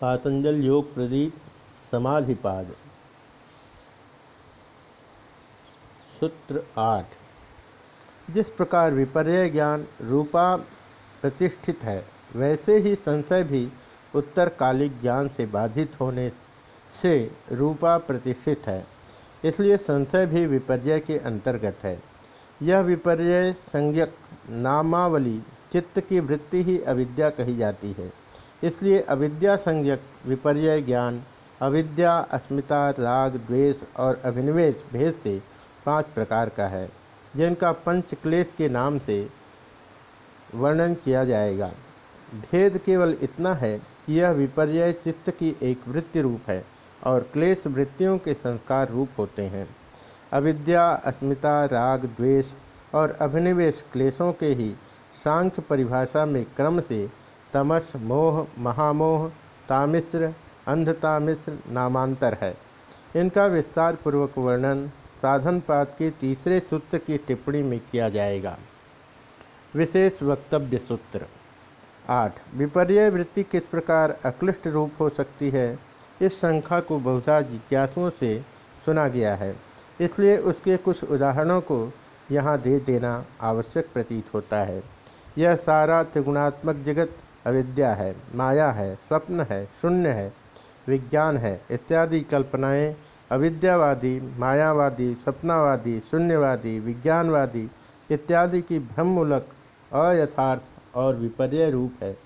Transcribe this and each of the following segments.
पातंजल योग प्रदीप समाधिपाद। सूत्र आठ। जिस प्रकार विपर्य ज्ञान रूपा प्रतिष्ठित है, वैसे ही संशय भी उत्तरकालिक ज्ञान से बाधित होने से रूपा प्रतिष्ठित है, इसलिए संशय भी विपर्य के अंतर्गत है। यह विपर्य संज्ञक नामावली चित्त की वृत्ति ही अविद्या कही जाती है। इसलिए अविद्या संज्ञक विपर्य ज्ञान, अविद्या, अस्मिता, राग, द्वेष और अभिनिवेश भेद से पाँच प्रकार का है, जिनका पंच क्लेश के नाम से वर्णन किया जाएगा। भेद केवल इतना है कि यह विपर्य चित्त की एक वृत्ति रूप है और क्लेश वृत्तियों के संस्कार रूप होते हैं। अविद्या, अस्मिता, राग, द्वेष और अभिनिवेश क्लेशों के ही सांख्य परिभाषा में क्रम से तमस, मोह, महामोह तामिश्र अंधतामिश्र नामांतर है। इनका विस्तार पूर्वक वर्णन साधन पात के तीसरे सूत्र की टिप्पणी में किया जाएगा। विशेष वक्तव्य सूत्र। आठ विपर्य वृत्ति किस प्रकार अक्लिष्ट रूप हो सकती है? इस संख्या को बहुधा जिज्ञासुओं से सुना गया है। इसलिए उसके कुछ उदाहरणों को यहाँ दे देना आवश्यक प्रतीत होता है। यह सारा त्रिगुणात्मक जगत अविद्या है, माया है, स्वप्न है, शून्य है, विज्ञान है, इत्यादि कल्पनाएँ अविद्यावादी, मायावादी, स्वप्नावादी, शून्यवादी, विज्ञानवादी इत्यादि की भ्रममूलक, अयथार्थ और विपर्य रूप है,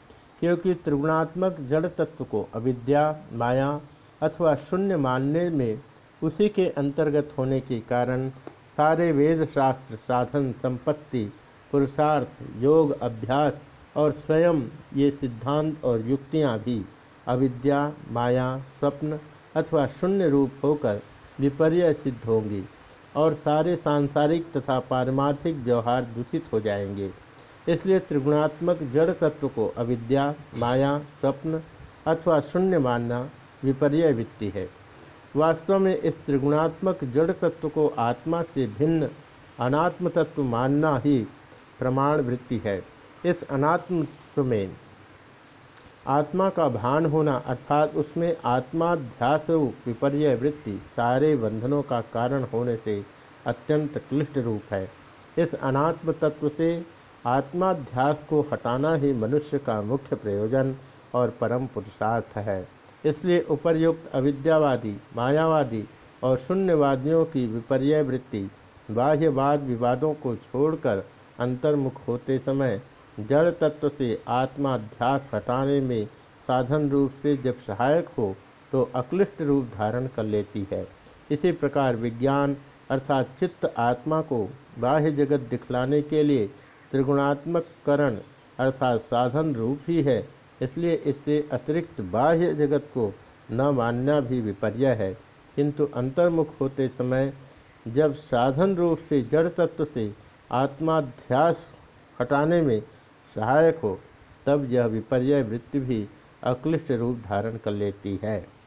क्योंकि त्रिगुणात्मक जड़ तत्व को अविद्या, माया अथवा शून्य मानने में उसी के अंतर्गत होने के कारण सारे वेद शास्त्र साधन, संपत्ति, पुरुषार्थ, योग, अभ्यास और स्वयं ये सिद्धांत और युक्तियाँ भी अविद्या, माया, स्वप्न अथवा शून्य रूप होकर विपर्य सिद्ध होंगी और सारे सांसारिक तथा पारमार्थिक व्यवहार दूषित हो जाएँगे। इसलिए त्रिगुणात्मक जड़ तत्व को अविद्या, माया, स्वप्न अथवा शून्य मानना विपर्य वृत्ति है। वास्तव में इस त्रिगुणात्मक जड़ तत्व को आत्मा से भिन्न अनात्म तत्व मानना ही प्रमाण वृत्ति है। इस अनात्म में। आत्मा का भान होना अर्थात उसमें आत्माध्यास विपर्य वृत्ति, सारे बंधनों का कारण होने से अत्यंत क्लिष्ट रूप है। इस अनात्म तत्व से आत्माध्यास को हटाना ही मनुष्य का मुख्य प्रयोजन और परम पुरुषार्थ है। इसलिए उपर्युक्त, अविद्यावादी, मायावादी और शून्यवादियों की विपर्य वृत्ति, बाह्यवाद विवादों को छोड़कर अंतर्मुख होते समय जड़ तत्व से आत्माध्यास हटाने में साधन रूप से जब सहायक हो तो अक्लिष्ट रूप धारण कर लेती है। इसी प्रकार विज्ञान अर्थात चित्त आत्मा को बाह्य जगत दिखलाने के लिए त्रिगुणात्मक करण अर्थात साधन रूप ही है। इसलिए इससे अतिरिक्त बाह्य जगत को न मानना भी विपर्य है। किंतु अंतर्मुख होते समय जब साधन रूप से जड़ तत्व से आत्माध्यास हटाने में सहायक हो तब यह विपर्य वृत्ति भी अक्लिष्ट रूप धारण कर लेती है।